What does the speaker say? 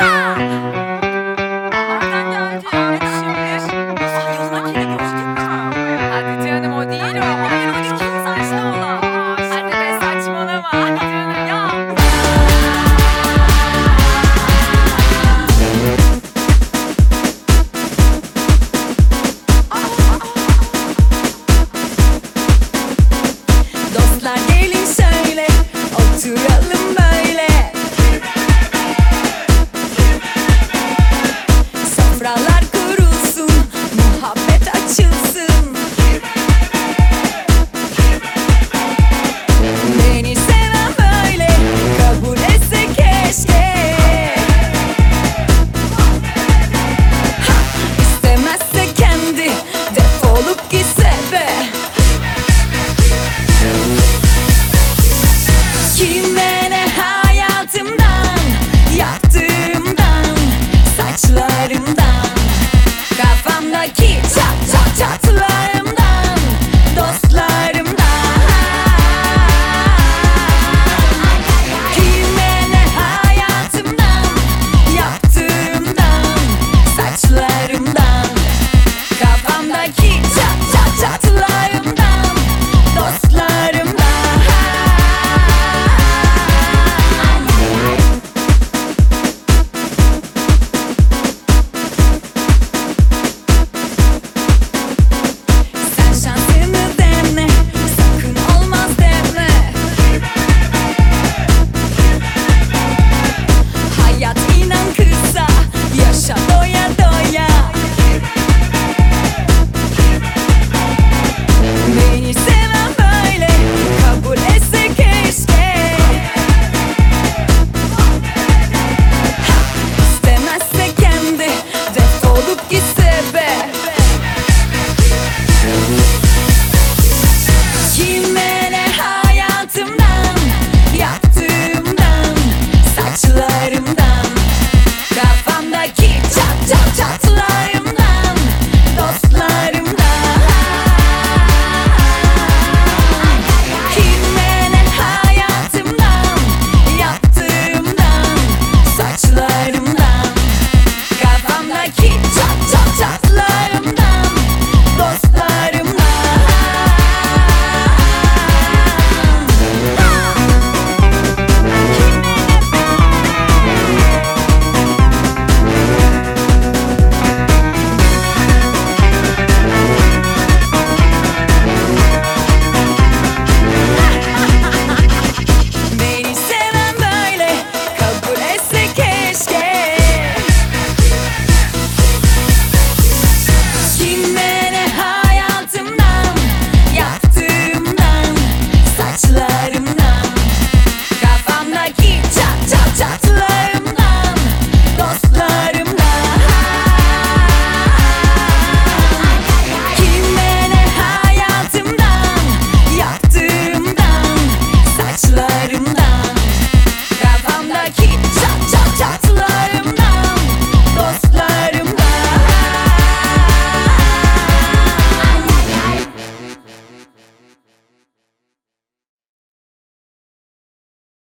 ha. keep talking.